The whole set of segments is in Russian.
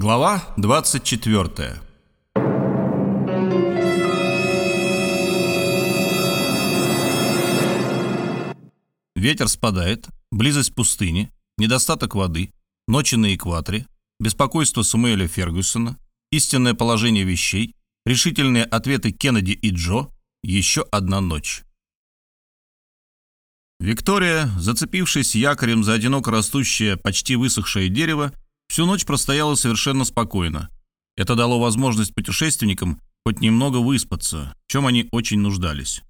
Глава 24 Ветер спадает, близость пустыни, недостаток воды, ночи на экваторе, беспокойство Самуэля Фергюсона, истинное положение вещей, решительные ответы Кеннеди и Джо, еще одна ночь. Виктория, зацепившись якорем за одиноко растущее, почти высохшее дерево, всю ночь простояла совершенно спокойно. Это дало возможность путешественникам хоть немного выспаться, в чем они очень нуждались.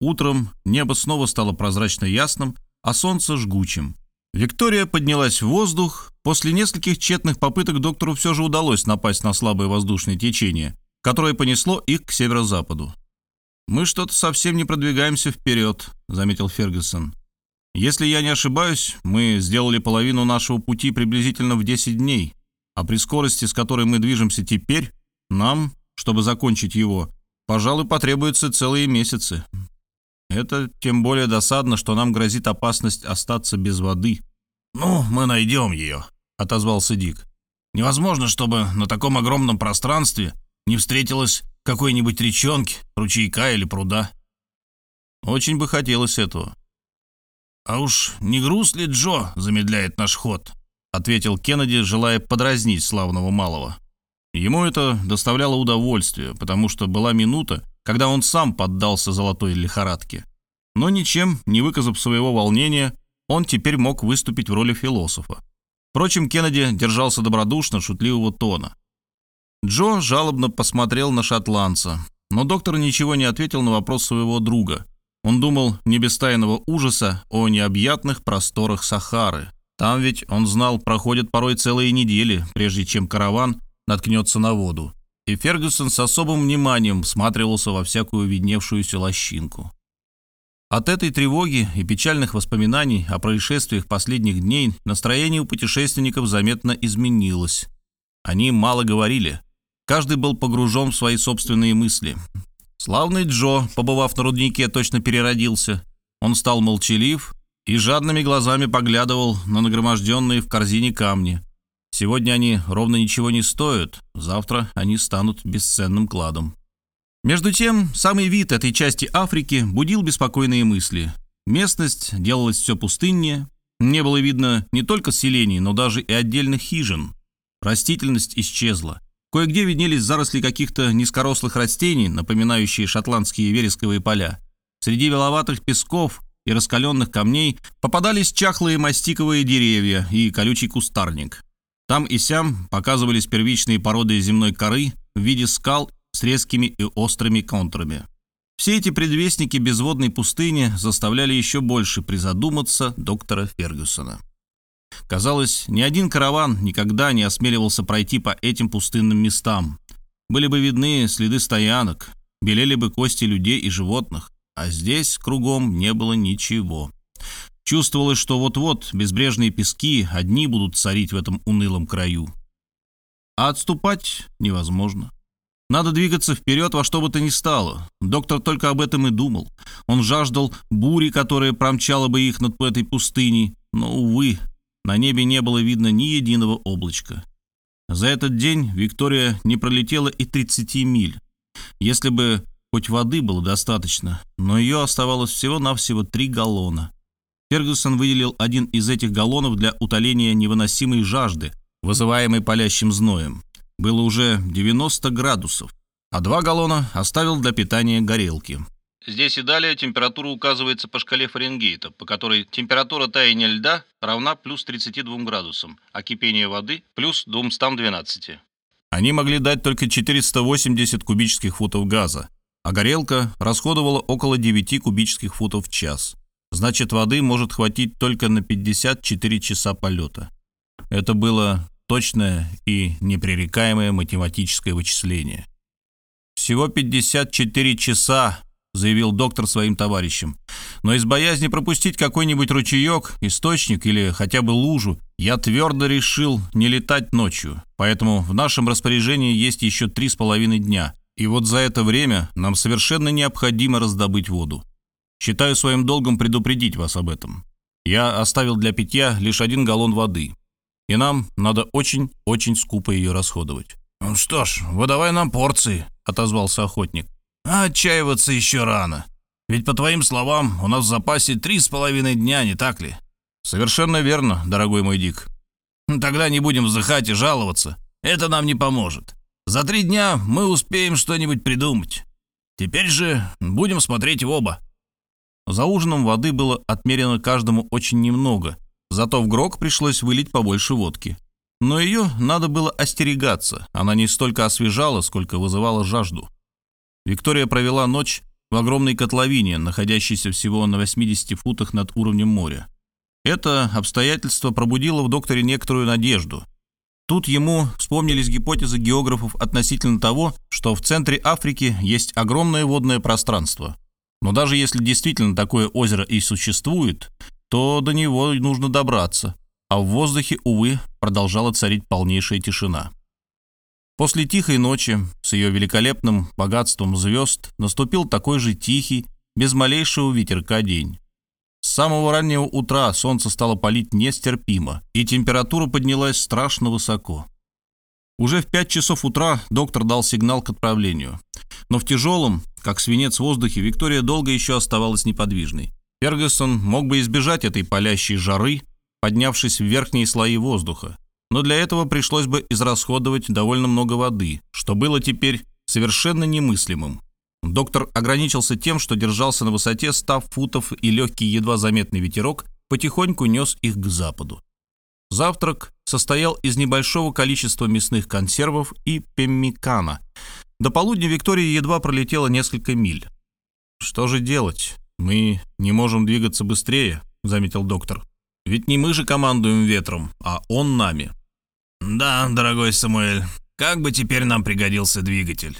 Утром небо снова стало прозрачно ясным, а солнце жгучим. Виктория поднялась в воздух. После нескольких тщетных попыток доктору все же удалось напасть на слабое воздушное течение, которое понесло их к северо-западу. «Мы что-то совсем не продвигаемся вперед», — заметил Фергюсон. «Если я не ошибаюсь, мы сделали половину нашего пути приблизительно в 10 дней, а при скорости, с которой мы движемся теперь, нам, чтобы закончить его, пожалуй, потребуются целые месяцы. Это тем более досадно, что нам грозит опасность остаться без воды». «Ну, мы найдем ее», — отозвался Дик. «Невозможно, чтобы на таком огромном пространстве не встретилось какой-нибудь речонки, ручейка или пруда. Очень бы хотелось этого. «А уж не груз ли Джо замедляет наш ход?» — ответил Кеннеди, желая подразнить славного малого. Ему это доставляло удовольствие, потому что была минута, когда он сам поддался золотой лихорадке. Но ничем, не выказав своего волнения, он теперь мог выступить в роли философа. Впрочем, Кеннеди держался добродушно, шутливого тона. Джо жалобно посмотрел на шотландца, но доктор ничего не ответил на вопрос своего друга. Он думал не без тайного ужаса о необъятных просторах Сахары. Там ведь, он знал, проходят порой целые недели, прежде чем караван наткнется на воду. И Фергюсон с особым вниманием всматривался во всякую видневшуюся лощинку. От этой тревоги и печальных воспоминаний о происшествиях последних дней настроение у путешественников заметно изменилось. Они мало говорили, Каждый был погружен в свои собственные мысли. Славный Джо, побывав на руднике, точно переродился. Он стал молчалив и жадными глазами поглядывал на нагроможденные в корзине камни. Сегодня они ровно ничего не стоят, завтра они станут бесценным кладом. Между тем, самый вид этой части Африки будил беспокойные мысли. Местность делалась все пустыннее, не было видно не только селений, но даже и отдельных хижин. Растительность исчезла. Кое-где виднелись заросли каких-то низкорослых растений, напоминающие шотландские вересковые поля. Среди веловатых песков и раскаленных камней попадались чахлые мастиковые деревья и колючий кустарник. Там и сям показывались первичные породы земной коры в виде скал с резкими и острыми контурами. Все эти предвестники безводной пустыни заставляли еще больше призадуматься доктора Фергюсона. Казалось, ни один караван никогда не осмеливался пройти по этим пустынным местам. Были бы видны следы стоянок, белели бы кости людей и животных, а здесь кругом не было ничего. Чувствовалось, что вот-вот безбрежные пески одни будут царить в этом унылом краю. А отступать невозможно. Надо двигаться вперед во что бы то ни стало. Доктор только об этом и думал. Он жаждал бури, которая промчала бы их над этой пустыней, но, увы, на небе не было видно ни единого облачка. За этот день Виктория не пролетела и 30 миль. Если бы хоть воды было достаточно, но ее оставалось всего-навсего три галлона. Фергюсон выделил один из этих галлонов для утоления невыносимой жажды, вызываемой палящим зноем. Было уже 90 градусов, а два галлона оставил для питания горелки. Здесь и далее температура указывается по шкале Фаренгейта, по которой температура таяния льда равна плюс 32 градусам, а кипение воды плюс 212. Они могли дать только 480 кубических футов газа, а горелка расходовала около 9 кубических футов в час. Значит, воды может хватить только на 54 часа полета. Это было точное и непререкаемое математическое вычисление. Всего 54 часа заявил доктор своим товарищам. «Но из боязни пропустить какой-нибудь ручеек, источник или хотя бы лужу, я твердо решил не летать ночью, поэтому в нашем распоряжении есть еще три с половиной дня, и вот за это время нам совершенно необходимо раздобыть воду. Считаю своим долгом предупредить вас об этом. Я оставил для питья лишь один галлон воды. и нам надо очень-очень скупо ее расходовать». «Ну «Что ж, выдавай нам порции», — отозвался охотник. «А отчаиваться еще рано. Ведь, по твоим словам, у нас в запасе три с половиной дня, не так ли?» «Совершенно верно, дорогой мой Дик». «Тогда не будем вздыхать и жаловаться. Это нам не поможет. За три дня мы успеем что-нибудь придумать. Теперь же будем смотреть в оба». За ужином воды было отмерено каждому очень немного, зато в грок пришлось вылить побольше водки. Но ее надо было остерегаться, она не столько освежала, сколько вызывала жажду. Виктория провела ночь в огромной котловине, находящейся всего на 80 футах над уровнем моря. Это обстоятельство пробудило в докторе некоторую надежду. Тут ему вспомнились гипотезы географов относительно того, что в центре Африки есть огромное водное пространство – но даже если действительно такое озеро и существует, то до него нужно добраться, а в воздухе, увы, продолжала царить полнейшая тишина. После тихой ночи с ее великолепным богатством звезд наступил такой же тихий, без малейшего ветерка день. С самого раннего утра солнце стало палить нестерпимо, и температура поднялась страшно высоко. Уже в пять часов утра доктор дал сигнал к отправлению. Но в тяжелом, как свинец в воздухе, Виктория долго еще оставалась неподвижной. Фергюсон мог бы избежать этой палящей жары, поднявшись в верхние слои воздуха. Но для этого пришлось бы израсходовать довольно много воды, что было теперь совершенно немыслимым. Доктор ограничился тем, что держался на высоте 100 футов, и легкий едва заметный ветерок потихоньку нес их к западу. Завтрак состоял из небольшого количества мясных консервов и пеммикана, до полудня Виктория едва пролетела несколько миль. «Что же делать? Мы не можем двигаться быстрее», — заметил доктор. «Ведь не мы же командуем ветром, а он нами». «Да, дорогой Самуэль, как бы теперь нам пригодился двигатель?»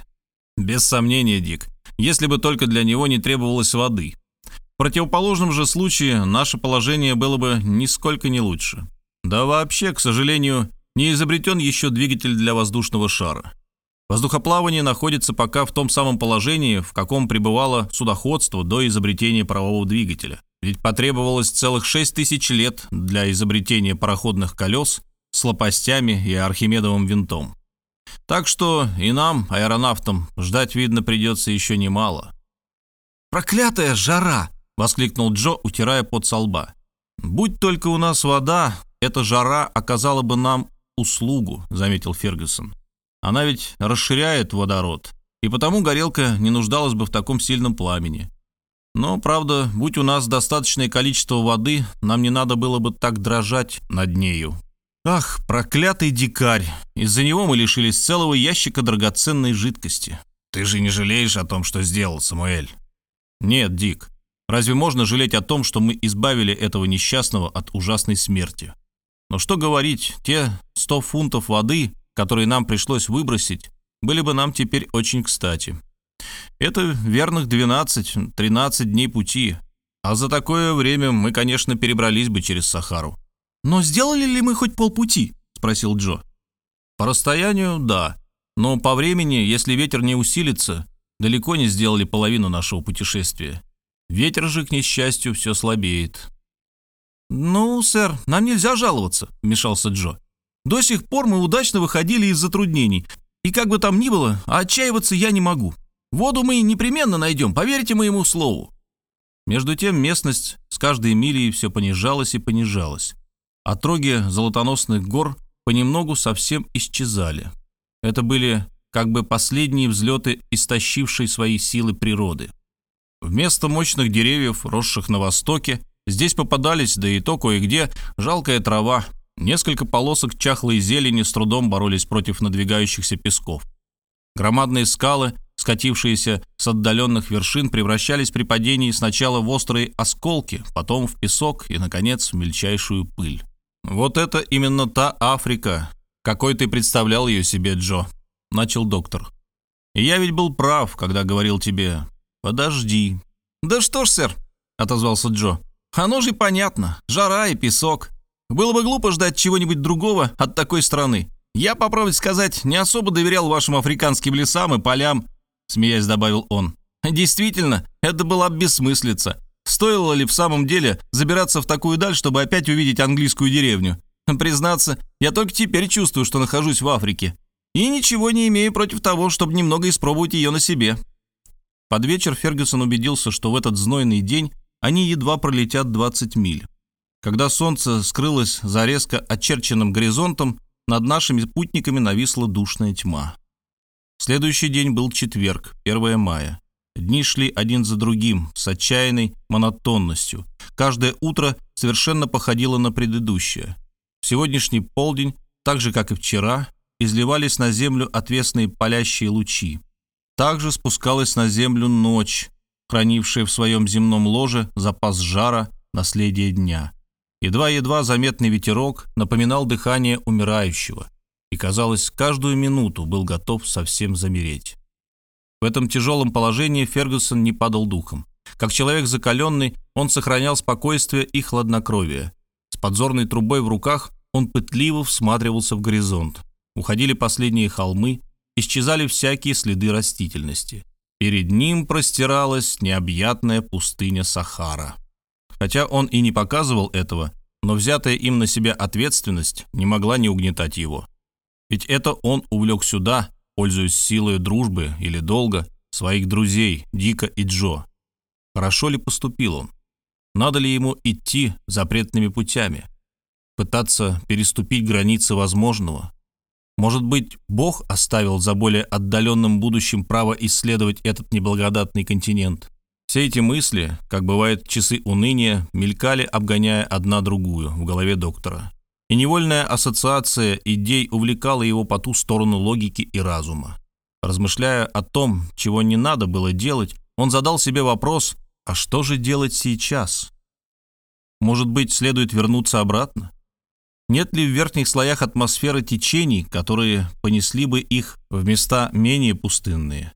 «Без сомнения, Дик, если бы только для него не требовалось воды. В противоположном же случае наше положение было бы нисколько не лучше. Да вообще, к сожалению, не изобретен еще двигатель для воздушного шара. Воздухоплавание находится пока в том самом положении, в каком пребывало судоходство до изобретения парового двигателя. Ведь потребовалось целых 6 тысяч лет для изобретения пароходных колес с лопастями и архимедовым винтом. Так что и нам, аэронавтам, ждать, видно, придется еще немало. «Проклятая жара!» — воскликнул Джо, утирая пот со лба. «Будь только у нас вода, эта жара оказала бы нам услугу», — заметил Фергюсон. Она ведь расширяет водород, и потому горелка не нуждалась бы в таком сильном пламени. Но, правда, будь у нас достаточное количество воды, нам не надо было бы так дрожать над нею. Ах, проклятый дикарь! Из-за него мы лишились целого ящика драгоценной жидкости. Ты же не жалеешь о том, что сделал, Самуэль? Нет, Дик. Разве можно жалеть о том, что мы избавили этого несчастного от ужасной смерти? Но что говорить, те сто фунтов воды, которые нам пришлось выбросить, были бы нам теперь очень кстати. Это верных 12-13 дней пути, а за такое время мы, конечно, перебрались бы через Сахару. «Но сделали ли мы хоть полпути?» — спросил Джо. «По расстоянию — да, но по времени, если ветер не усилится, далеко не сделали половину нашего путешествия. Ветер же, к несчастью, все слабеет». «Ну, сэр, нам нельзя жаловаться», — вмешался Джо. До сих пор мы удачно выходили из затруднений. И как бы там ни было, отчаиваться я не могу. Воду мы непременно найдем, поверьте моему слову». Между тем местность с каждой милей все понижалась и понижалась. Отроги золотоносных гор понемногу совсем исчезали. Это были как бы последние взлеты истощившей свои силы природы. Вместо мощных деревьев, росших на востоке, здесь попадались, да и то кое-где, жалкая трава, Несколько полосок чахлой зелени с трудом боролись против надвигающихся песков. Громадные скалы, скатившиеся с отдаленных вершин, превращались при падении сначала в острые осколки, потом в песок и, наконец, в мельчайшую пыль. «Вот это именно та Африка, какой ты представлял ее себе, Джо», — начал доктор. «И я ведь был прав, когда говорил тебе, подожди». «Да что ж, сэр», — отозвался Джо, — «оно же понятно, жара и песок. Было бы глупо ждать чего-нибудь другого от такой страны. Я, по правде сказать, не особо доверял вашим африканским лесам и полям», — смеясь добавил он. «Действительно, это была бессмыслица. Стоило ли в самом деле забираться в такую даль, чтобы опять увидеть английскую деревню? Признаться, я только теперь чувствую, что нахожусь в Африке. И ничего не имею против того, чтобы немного испробовать ее на себе. Под вечер Фергюсон убедился, что в этот знойный день они едва пролетят 20 миль. Когда солнце скрылось за резко очерченным горизонтом, над нашими путниками нависла душная тьма. Следующий день был четверг, 1 мая. Дни шли один за другим, с отчаянной монотонностью. Каждое утро совершенно походило на предыдущее. В сегодняшний полдень, так же, как и вчера, изливались на землю отвесные палящие лучи. Также спускалась на землю ночь, хранившая в своем земном ложе запас жара, наследие дня. Едва-едва заметный ветерок напоминал дыхание умирающего и, казалось, каждую минуту был готов совсем замереть. В этом тяжелом положении Фергюсон не падал духом. Как человек закаленный, он сохранял спокойствие и хладнокровие. С подзорной трубой в руках он пытливо всматривался в горизонт. Уходили последние холмы, исчезали всякие следы растительности. Перед ним простиралась необъятная пустыня Сахара. Хотя он и не показывал этого, но взятая им на себя ответственность не могла не угнетать его. Ведь это он увлек сюда, пользуясь силой дружбы или долга, своих друзей Дика и Джо. Хорошо ли поступил он? Надо ли ему идти запретными путями? Пытаться переступить границы возможного? Может быть, Бог оставил за более отдаленным будущим право исследовать этот неблагодатный континент? Все эти мысли, как бывает часы уныния, мелькали, обгоняя одна другую в голове доктора. И невольная ассоциация идей увлекала его по ту сторону логики и разума. Размышляя о том, чего не надо было делать, он задал себе вопрос, а что же делать сейчас? Может быть, следует вернуться обратно? Нет ли в верхних слоях атмосферы течений, которые понесли бы их в места менее пустынные?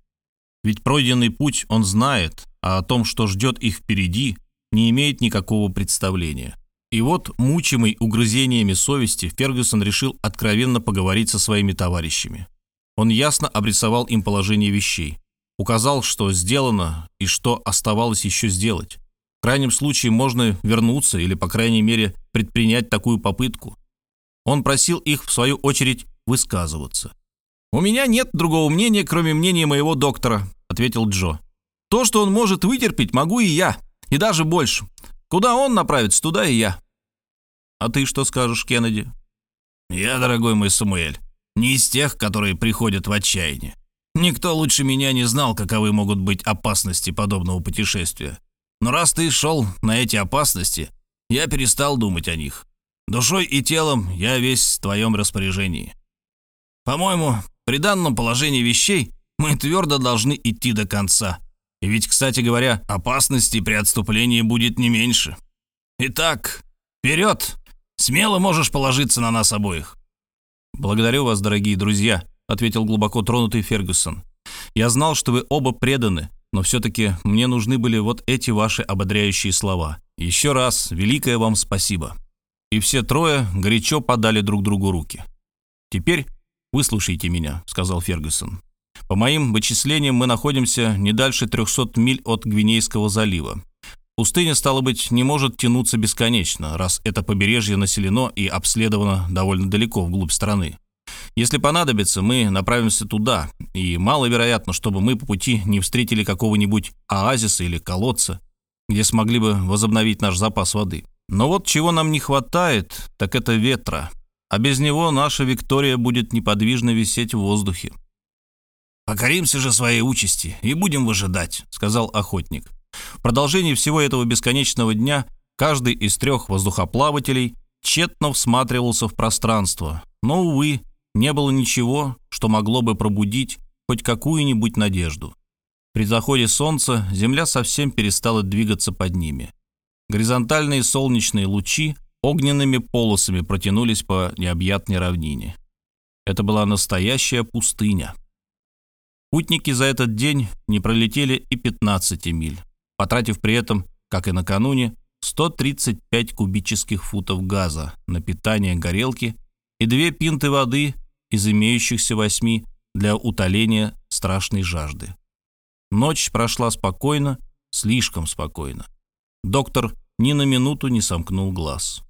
Ведь пройденный путь он знает, а о том, что ждет их впереди, не имеет никакого представления. И вот, мучимый угрызениями совести, Фергюсон решил откровенно поговорить со своими товарищами. Он ясно обрисовал им положение вещей, указал, что сделано и что оставалось еще сделать. В крайнем случае можно вернуться или, по крайней мере, предпринять такую попытку. Он просил их, в свою очередь, высказываться. «У меня нет другого мнения, кроме мнения моего доктора», — ответил Джо. «То, что он может вытерпеть, могу и я, и даже больше. Куда он направится, туда и я». «А ты что скажешь, Кеннеди?» «Я, дорогой мой Самуэль, не из тех, которые приходят в отчаяние. Никто лучше меня не знал, каковы могут быть опасности подобного путешествия. Но раз ты шел на эти опасности, я перестал думать о них. Душой и телом я весь в твоем распоряжении. По-моему, при данном положении вещей мы твердо должны идти до конца. И ведь, кстати говоря, опасности при отступлении будет не меньше. Итак, вперед! Смело можешь положиться на нас обоих. «Благодарю вас, дорогие друзья», — ответил глубоко тронутый Фергюсон. «Я знал, что вы оба преданы, но все-таки мне нужны были вот эти ваши ободряющие слова. Еще раз великое вам спасибо» и все трое горячо подали друг другу руки. «Теперь выслушайте меня», — сказал Фергюсон. «По моим вычислениям, мы находимся не дальше 300 миль от Гвинейского залива. Пустыня, стало быть, не может тянуться бесконечно, раз это побережье населено и обследовано довольно далеко вглубь страны. Если понадобится, мы направимся туда, и маловероятно, чтобы мы по пути не встретили какого-нибудь оазиса или колодца, где смогли бы возобновить наш запас воды. Но вот чего нам не хватает, так это ветра. А без него наша Виктория будет неподвижно висеть в воздухе. «Покоримся же своей участи и будем выжидать», — сказал охотник. В продолжении всего этого бесконечного дня каждый из трех воздухоплавателей тщетно всматривался в пространство, но, увы, не было ничего, что могло бы пробудить хоть какую-нибудь надежду. При заходе солнца земля совсем перестала двигаться под ними. Горизонтальные солнечные лучи огненными полосами протянулись по необъятной равнине. Это была настоящая пустыня. Путники за этот день не пролетели и 15 миль, потратив при этом, как и накануне, 135 кубических футов газа на питание горелки и две пинты воды из имеющихся восьми для утоления страшной жажды. Ночь прошла спокойно, слишком спокойно. Доктор ни на минуту не сомкнул глаз.